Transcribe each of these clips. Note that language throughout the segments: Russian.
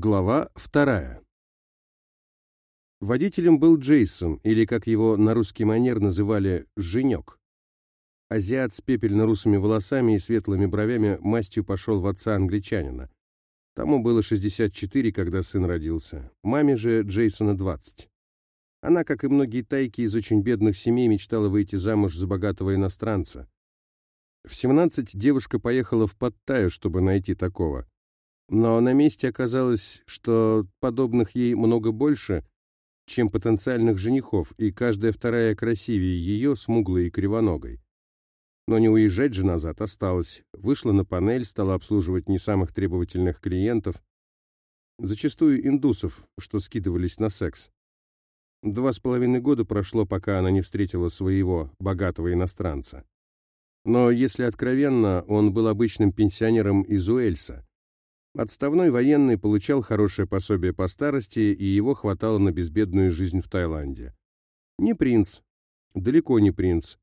Глава вторая. Водителем был Джейсон, или, как его на русский манер называли, «Женек». Азиат с пепельно-русыми волосами и светлыми бровями мастью пошел в отца англичанина. Тому было 64, когда сын родился, маме же Джейсона 20. Она, как и многие тайки из очень бедных семей, мечтала выйти замуж за богатого иностранца. В 17 девушка поехала в Паттайю, чтобы найти такого. Но на месте оказалось, что подобных ей много больше, чем потенциальных женихов, и каждая вторая красивее ее, смуглой и кривоногой. Но не уезжать же назад осталось. Вышла на панель, стала обслуживать не самых требовательных клиентов, зачастую индусов, что скидывались на секс. Два с половиной года прошло, пока она не встретила своего богатого иностранца. Но, если откровенно, он был обычным пенсионером из Уэльса, Отставной военный получал хорошее пособие по старости, и его хватало на безбедную жизнь в Таиланде. Не принц, далеко не принц.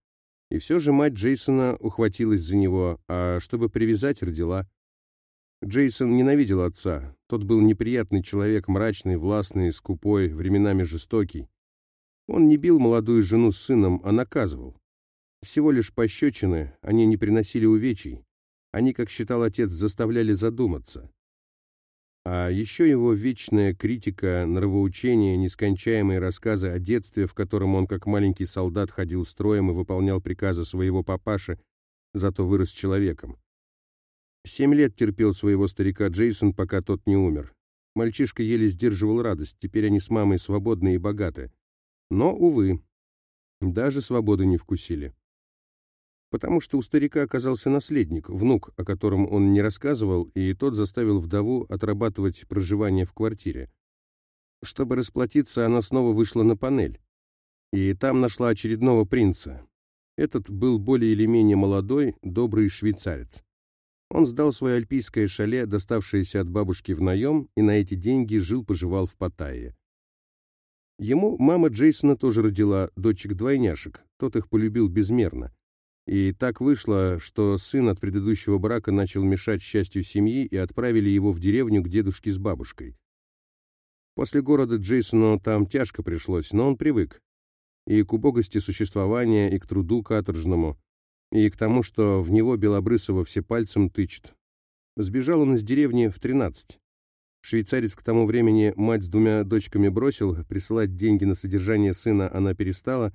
И все же мать Джейсона ухватилась за него, а чтобы привязать, родила. Джейсон ненавидел отца. Тот был неприятный человек, мрачный, властный, скупой, временами жестокий. Он не бил молодую жену с сыном, а наказывал. Всего лишь пощечины, они не приносили увечий. Они, как считал отец, заставляли задуматься. А еще его вечная критика, нравоучение, нескончаемые рассказы о детстве, в котором он как маленький солдат ходил строем и выполнял приказы своего папаши, зато вырос человеком. Семь лет терпел своего старика Джейсон, пока тот не умер. Мальчишка еле сдерживал радость, теперь они с мамой свободны и богаты. Но, увы, даже свободы не вкусили потому что у старика оказался наследник, внук, о котором он не рассказывал, и тот заставил вдову отрабатывать проживание в квартире. Чтобы расплатиться, она снова вышла на панель. И там нашла очередного принца. Этот был более или менее молодой, добрый швейцарец. Он сдал свое альпийское шале, доставшееся от бабушки в наем, и на эти деньги жил-поживал в Паттайе. Ему мама Джейсона тоже родила дочек-двойняшек, тот их полюбил безмерно. И так вышло, что сын от предыдущего брака начал мешать счастью семьи и отправили его в деревню к дедушке с бабушкой. После города Джейсону там тяжко пришлось, но он привык. И к убогости существования, и к труду каторжному, и к тому, что в него Белобрысова все пальцем тычет. Сбежал он из деревни в тринадцать. Швейцарец к тому времени мать с двумя дочками бросил, присылать деньги на содержание сына она перестала,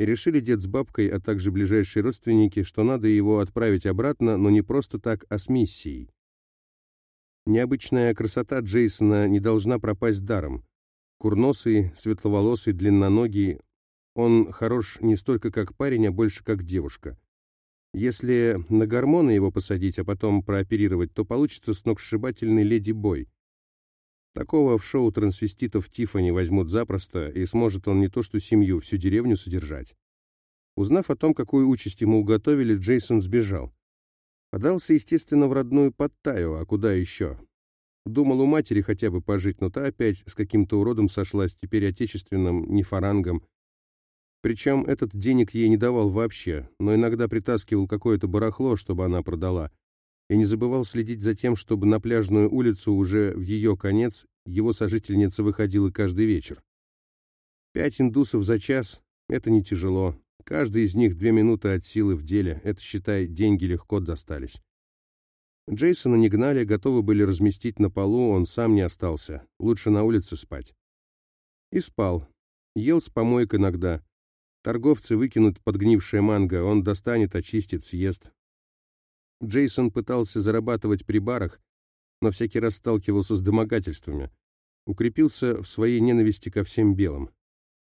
и решили дед с бабкой, а также ближайшие родственники, что надо его отправить обратно, но не просто так, а с миссией. Необычная красота Джейсона не должна пропасть даром. Курносый, светловолосый, длинноногий, он хорош не столько как парень, а больше как девушка. Если на гормоны его посадить, а потом прооперировать, то получится сногсшибательный леди-бой. Такого в шоу трансвеститов Тиффани возьмут запросто, и сможет он не то что семью, всю деревню содержать. Узнав о том, какую участь ему уготовили, Джейсон сбежал. Подался, естественно, в родную Паттайю, а куда еще? Думал у матери хотя бы пожить, но та опять с каким-то уродом сошлась, теперь отечественным, не фарангом. Причем этот денег ей не давал вообще, но иногда притаскивал какое-то барахло, чтобы она продала и не забывал следить за тем, чтобы на пляжную улицу уже в ее конец его сожительница выходила каждый вечер. Пять индусов за час — это не тяжело. Каждый из них две минуты от силы в деле. Это, считай, деньги легко достались. Джейсона не гнали, готовы были разместить на полу, он сам не остался. Лучше на улице спать. И спал. Ел с помоек иногда. Торговцы выкинут подгнившее манго, он достанет, очистит, съест. Джейсон пытался зарабатывать при барах, но всякий раз сталкивался с домогательствами. Укрепился в своей ненависти ко всем белым.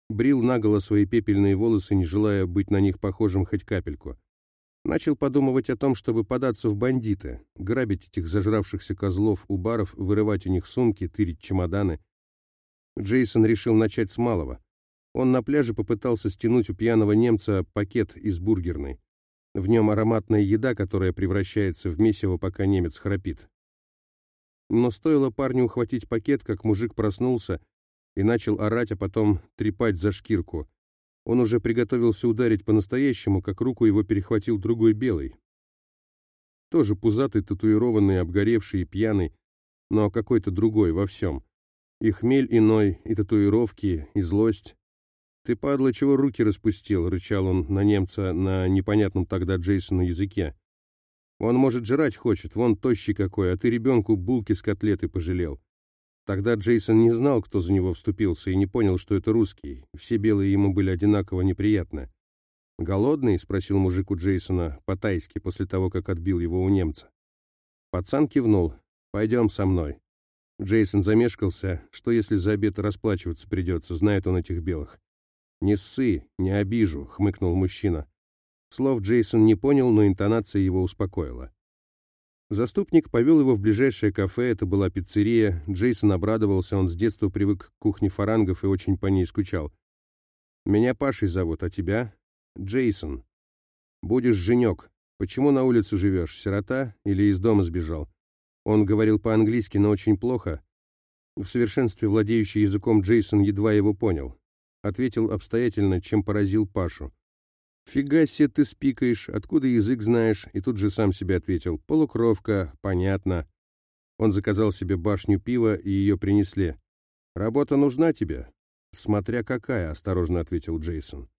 Брил наголо свои пепельные волосы, не желая быть на них похожим хоть капельку. Начал подумывать о том, чтобы податься в бандиты, грабить этих зажравшихся козлов у баров, вырывать у них сумки, тырить чемоданы. Джейсон решил начать с малого. Он на пляже попытался стянуть у пьяного немца пакет из бургерной. В нем ароматная еда, которая превращается в месиво, пока немец храпит. Но стоило парню ухватить пакет, как мужик проснулся и начал орать, а потом трепать за шкирку. Он уже приготовился ударить по-настоящему, как руку его перехватил другой белый. Тоже пузатый, татуированный, обгоревший и пьяный. но какой-то другой во всем. И хмель иной, и татуировки, и злость. «Ты, падла, чего руки распустил?» — рычал он на немца на непонятном тогда Джейсону языке. «Он, может, жрать хочет, вон тощий какой, а ты ребенку булки с котлеты пожалел». Тогда Джейсон не знал, кто за него вступился, и не понял, что это русский. Все белые ему были одинаково неприятны. «Голодный?» — спросил мужик у Джейсона по-тайски после того, как отбил его у немца. Пацан кивнул. «Пойдем со мной». Джейсон замешкался, что если за обед расплачиваться придется, знает он этих белых. «Не ссы, не обижу», — хмыкнул мужчина. Слов Джейсон не понял, но интонация его успокоила. Заступник повел его в ближайшее кафе, это была пиццерия. Джейсон обрадовался, он с детства привык к кухне фарангов и очень по ней скучал. «Меня Пашей зовут, а тебя?» «Джейсон. Будешь женек. Почему на улице живешь, сирота или из дома сбежал?» Он говорил по-английски, но очень плохо. В совершенстве владеющий языком Джейсон едва его понял ответил обстоятельно, чем поразил Пашу. «Фига себе ты спикаешь, откуда язык знаешь?» И тут же сам себе ответил. «Полукровка, понятно». Он заказал себе башню пива, и ее принесли. «Работа нужна тебе?» «Смотря какая», — осторожно ответил Джейсон.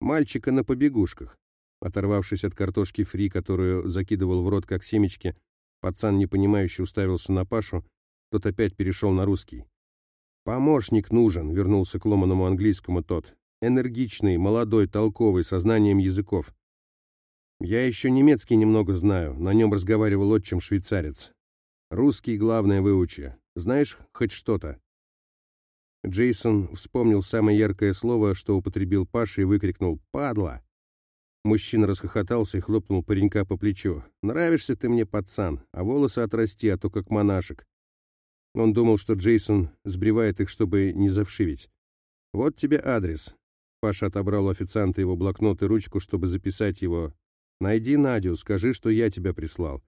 «Мальчика на побегушках». Оторвавшись от картошки фри, которую закидывал в рот как семечки, пацан непонимающе уставился на Пашу, тот опять перешел на русский. «Помощник нужен», — вернулся к ломаному английскому тот. «Энергичный, молодой, толковый, со знанием языков». «Я еще немецкий немного знаю, на нем разговаривал отчим швейцарец. Русский, главное, выучи. Знаешь хоть что-то?» Джейсон вспомнил самое яркое слово, что употребил Паша, и выкрикнул «Падла!». Мужчина расхохотался и хлопнул паренька по плечу. «Нравишься ты мне, пацан, а волосы отрасти, а то как монашек. Он думал, что Джейсон сбривает их, чтобы не завшивить. «Вот тебе адрес». Паша отобрал у официанта его блокнот и ручку, чтобы записать его. «Найди Надю, скажи, что я тебя прислал.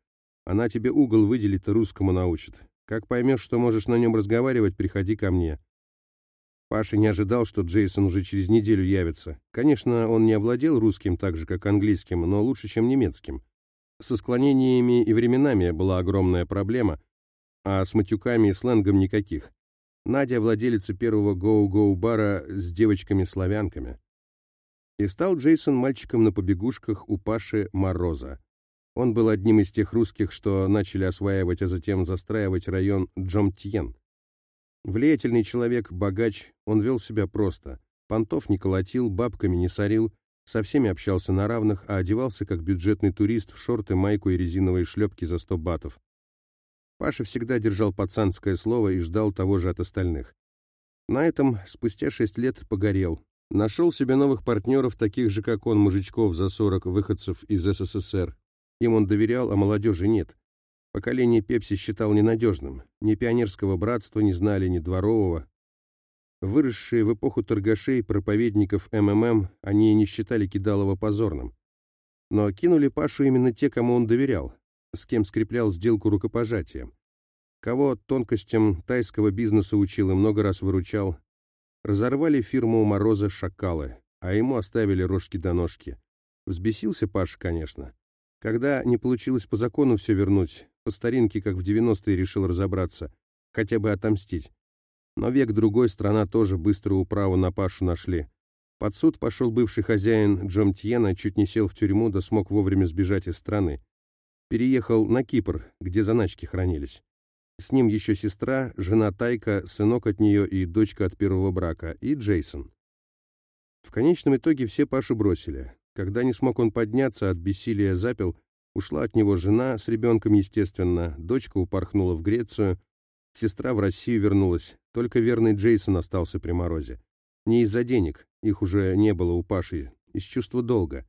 Она тебе угол выделит и русскому научит. Как поймешь, что можешь на нем разговаривать, приходи ко мне». Паша не ожидал, что Джейсон уже через неделю явится. Конечно, он не овладел русским так же, как английским, но лучше, чем немецким. Со склонениями и временами была огромная проблема — а с матюками и сленгом никаких. Надя владелица первого гоу-гоу-бара с девочками-славянками. И стал Джейсон мальчиком на побегушках у Паши Мороза. Он был одним из тех русских, что начали осваивать, а затем застраивать район Джомтьен. Влиятельный человек, богач, он вел себя просто. Понтов не колотил, бабками не сорил, со всеми общался на равных, а одевался как бюджетный турист в шорты, майку и резиновые шлепки за 100 батов. Паша всегда держал пацанское слово и ждал того же от остальных. На этом спустя шесть лет погорел. Нашел себе новых партнеров, таких же, как он, мужичков за сорок выходцев из СССР. Им он доверял, а молодежи нет. Поколение Пепси считал ненадежным. Ни пионерского братства не знали, ни дворового. Выросшие в эпоху торгашей, проповедников МММ, они не считали Кидалова позорным. Но кинули Пашу именно те, кому он доверял с кем скреплял сделку рукопожатием, кого тонкостям тайского бизнеса учил и много раз выручал. Разорвали фирму у Мороза шакалы, а ему оставили рожки до ножки. Взбесился Паша, конечно. Когда не получилось по закону все вернуть, по старинке, как в 90-е, решил разобраться, хотя бы отомстить. Но век-другой страна тоже быструю управу на Пашу нашли. Под суд пошел бывший хозяин Джом Тьена, чуть не сел в тюрьму, да смог вовремя сбежать из страны переехал на Кипр, где заначки хранились. С ним еще сестра, жена Тайка, сынок от нее и дочка от первого брака, и Джейсон. В конечном итоге все Пашу бросили. Когда не смог он подняться, от бессилия запил, ушла от него жена с ребенком, естественно, дочка упорхнула в Грецию, сестра в Россию вернулась, только верный Джейсон остался при морозе. Не из-за денег, их уже не было у Паши, из чувства долга.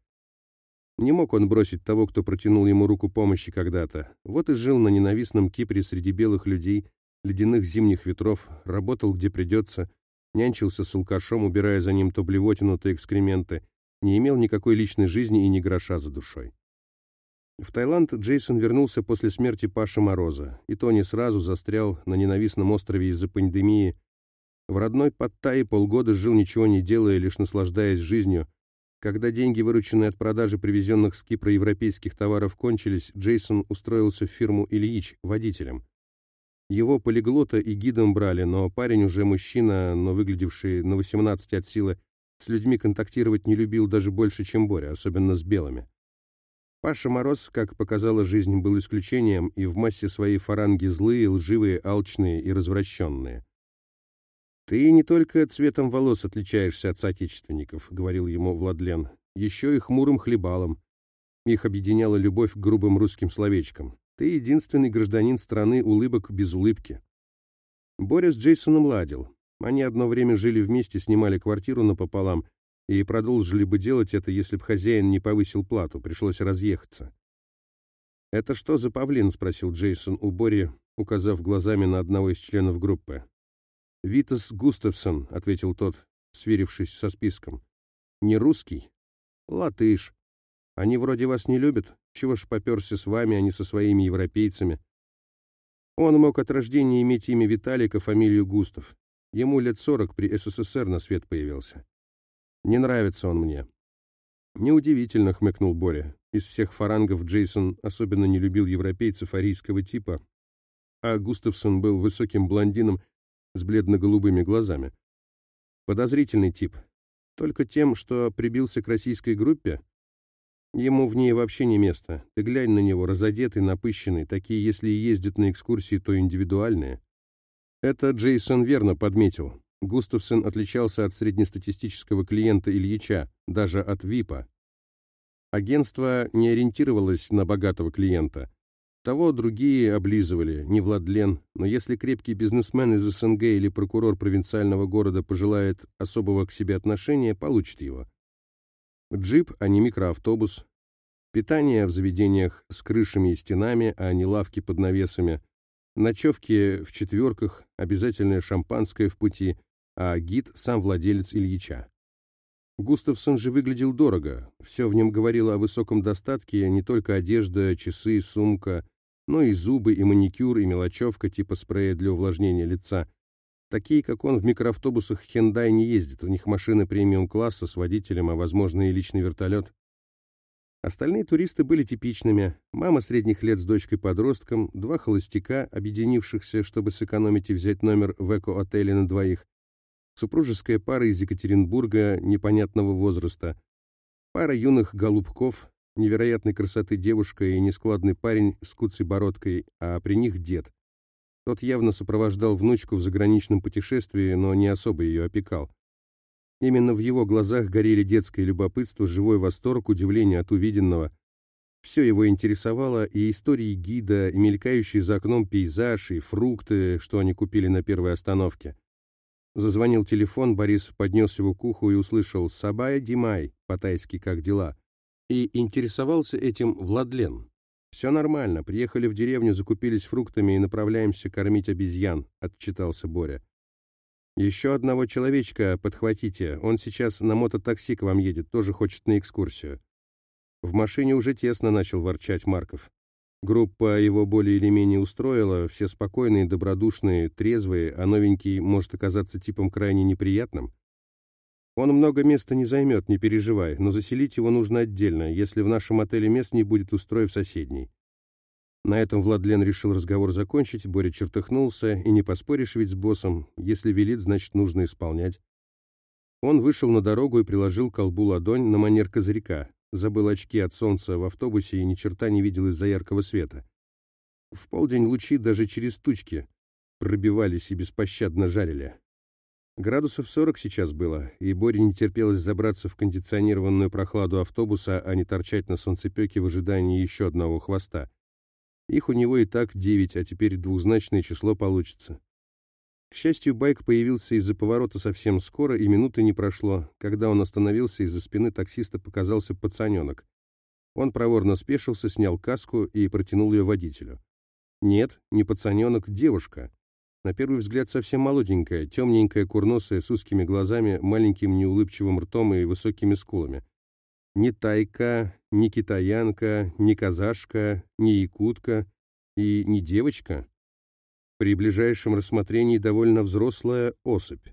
Не мог он бросить того, кто протянул ему руку помощи когда-то. Вот и жил на ненавистном Кипре среди белых людей, ледяных зимних ветров, работал где придется, нянчился с алкашом, убирая за ним то блевотину, то экскременты, не имел никакой личной жизни и ни гроша за душой. В Таиланд Джейсон вернулся после смерти Паши Мороза, и то не сразу застрял на ненавистном острове из-за пандемии. В родной Паттайе полгода жил ничего не делая, лишь наслаждаясь жизнью, когда деньги, вырученные от продажи привезенных с Кипра европейских товаров, кончились, Джейсон устроился в фирму «Ильич» водителем. Его полиглота и гидом брали, но парень уже мужчина, но выглядевший на 18 от силы, с людьми контактировать не любил даже больше, чем Боря, особенно с белыми. Паша Мороз, как показала жизнь, был исключением, и в массе своей фаранги злые, лживые, алчные и развращенные. «Ты не только цветом волос отличаешься от соотечественников», — говорил ему Владлен, — «еще и хмурым хлебалом. Их объединяла любовь к грубым русским словечкам. Ты единственный гражданин страны улыбок без улыбки». Боря с Джейсоном ладил. Они одно время жили вместе, снимали квартиру напополам и продолжили бы делать это, если бы хозяин не повысил плату, пришлось разъехаться. «Это что за павлин?» — спросил Джейсон у Бори, указав глазами на одного из членов группы. «Витас Густавсон», — ответил тот, сверившись со списком. «Не русский?» «Латыш. Они вроде вас не любят. Чего ж поперся с вами, а не со своими европейцами?» Он мог от рождения иметь имя Виталик, а фамилию Густав. Ему лет сорок при СССР на свет появился. Не нравится он мне. Неудивительно, хмыкнул Боря. Из всех фарангов Джейсон особенно не любил европейцев арийского типа, а Густавсон был высоким блондином с бледно-голубыми глазами. Подозрительный тип. Только тем, что прибился к российской группе? Ему в ней вообще не место. Ты глянь на него, разодетый, напыщенный. Такие, если и ездят на экскурсии, то индивидуальные. Это Джейсон верно подметил. Густавсон отличался от среднестатистического клиента Ильича, даже от ВИПа. Агентство не ориентировалось на богатого клиента. Того другие облизывали, не Владлен, но если крепкий бизнесмен из СНГ или прокурор провинциального города пожелает особого к себе отношения, получит его. Джип, а не микроавтобус. Питание в заведениях с крышами и стенами, а не лавки под навесами. Ночевки в четверках, обязательное шампанское в пути, а гид – сам владелец Ильича. Густавсон же выглядел дорого. Все в нем говорило о высоком достатке, не только одежда, часы, сумка, но и зубы, и маникюр, и мелочевка типа спрея для увлажнения лица. Такие, как он, в микроавтобусах Hyundai не ездят, у них машины премиум-класса с водителем, а, возможно, и личный вертолет. Остальные туристы были типичными. Мама средних лет с дочкой-подростком, два холостяка, объединившихся, чтобы сэкономить и взять номер в эко-отеле на двоих, супружеская пара из Екатеринбурга непонятного возраста, пара юных голубков, невероятной красоты девушка и нескладный парень с куцей бородкой, а при них дед. Тот явно сопровождал внучку в заграничном путешествии, но не особо ее опекал. Именно в его глазах горели детское любопытство, живой восторг, удивление от увиденного. Все его интересовало, и истории гида, и мелькающие за окном пейзаж, и фрукты, что они купили на первой остановке. Зазвонил телефон, Борис поднес его к уху и услышал «Сабая Димай», по-тайски «Как дела?». И интересовался этим Владлен. «Все нормально. Приехали в деревню, закупились фруктами и направляемся кормить обезьян», — отчитался Боря. «Еще одного человечка подхватите. Он сейчас на мототакси к вам едет, тоже хочет на экскурсию». В машине уже тесно начал ворчать Марков. Группа его более или менее устроила, все спокойные, добродушные, трезвые, а новенький может оказаться типом крайне неприятным. Он много места не займет, не переживай, но заселить его нужно отдельно, если в нашем отеле мест не будет, устрой в соседний. На этом Владлен решил разговор закончить, Боря чертыхнулся, и не поспоришь ведь с боссом, если велит, значит, нужно исполнять. Он вышел на дорогу и приложил колбу ладонь на манер козырька, забыл очки от солнца в автобусе и ни черта не видел из-за яркого света. В полдень лучи даже через тучки пробивались и беспощадно жарили. Градусов 40 сейчас было, и Боре не терпелось забраться в кондиционированную прохладу автобуса, а не торчать на солнцепеке в ожидании еще одного хвоста. Их у него и так девять, а теперь двузначное число получится. К счастью, байк появился из-за поворота совсем скоро, и минуты не прошло. Когда он остановился, из-за спины таксиста показался пацаненок. Он проворно спешился, снял каску и протянул ее водителю. Нет, не пацаненок, девушка. На первый взгляд совсем молоденькая, темненькая, курносая, с узкими глазами, маленьким неулыбчивым ртом и высокими скулами. Ни тайка, ни китаянка, ни казашка, ни якутка и не девочка. При ближайшем рассмотрении довольно взрослая особь.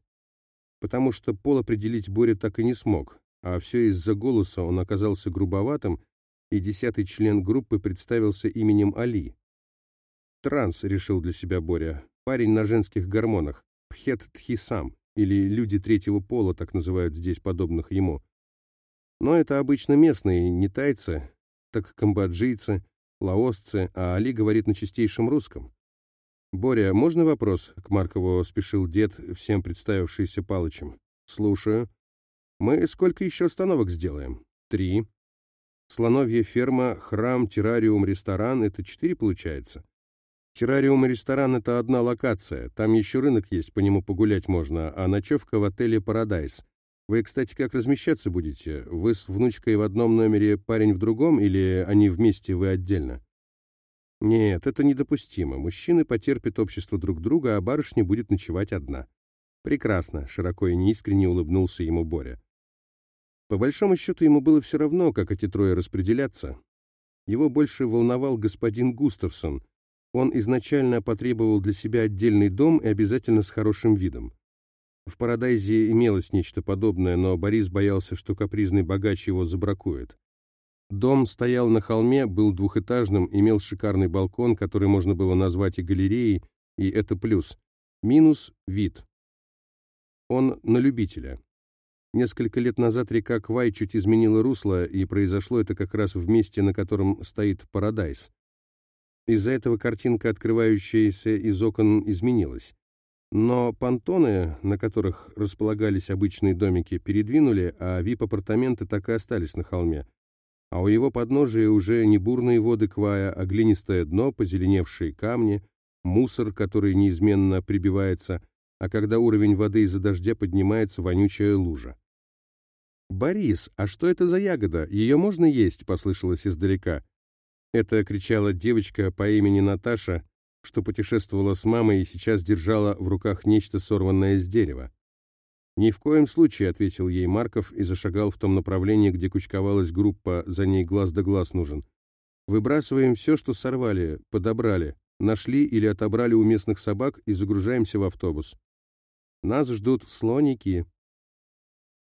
Потому что пол определить Боря так и не смог, а все из-за голоса он оказался грубоватым, и десятый член группы представился именем Али. Транс, решил для себя Боря. Парень на женских гормонах. Пхет-тхисам, или люди третьего пола, так называют здесь подобных ему. Но это обычно местные, не тайцы, так камбоджийцы, лаосцы, а Али говорит на чистейшем русском. «Боря, можно вопрос?» — к Маркову спешил дед, всем представившийся Палычем. «Слушаю. Мы сколько еще остановок сделаем?» «Три». «Слоновья ферма, храм, террариум, ресторан — это четыре, получается?» «Террариум и ресторан — это одна локация. Там еще рынок есть, по нему погулять можно, а ночевка в отеле «Парадайз». Вы, кстати, как размещаться будете? Вы с внучкой в одном номере, парень в другом, или они вместе, вы отдельно?» Нет, это недопустимо. Мужчины потерпят общество друг друга, а барышня будет ночевать одна. Прекрасно, широко и неискренне улыбнулся ему Боря. По большому счету ему было все равно, как эти трое распределятся. Его больше волновал господин Густавсон. Он изначально потребовал для себя отдельный дом и обязательно с хорошим видом. В Парадайзе имелось нечто подобное, но Борис боялся, что капризный богач его забракует. Дом стоял на холме, был двухэтажным, имел шикарный балкон, который можно было назвать и галереей, и это плюс. Минус – вид. Он на любителя. Несколько лет назад река Квай чуть изменила русло, и произошло это как раз в месте, на котором стоит Парадайз. Из-за этого картинка, открывающаяся из окон, изменилась. Но понтоны, на которых располагались обычные домики, передвинули, а вип-апартаменты так и остались на холме – а у его подножия уже не бурные воды Квая, а глинистое дно, позеленевшие камни, мусор, который неизменно прибивается, а когда уровень воды из-за дождя поднимается, вонючая лужа. «Борис, а что это за ягода? Ее можно есть?» — послышалось издалека. Это кричала девочка по имени Наташа, что путешествовала с мамой и сейчас держала в руках нечто сорванное с дерева. «Ни в коем случае», — ответил ей Марков и зашагал в том направлении, где кучковалась группа, за ней глаз да глаз нужен. «Выбрасываем все, что сорвали, подобрали, нашли или отобрали у местных собак и загружаемся в автобус. Нас ждут слоники,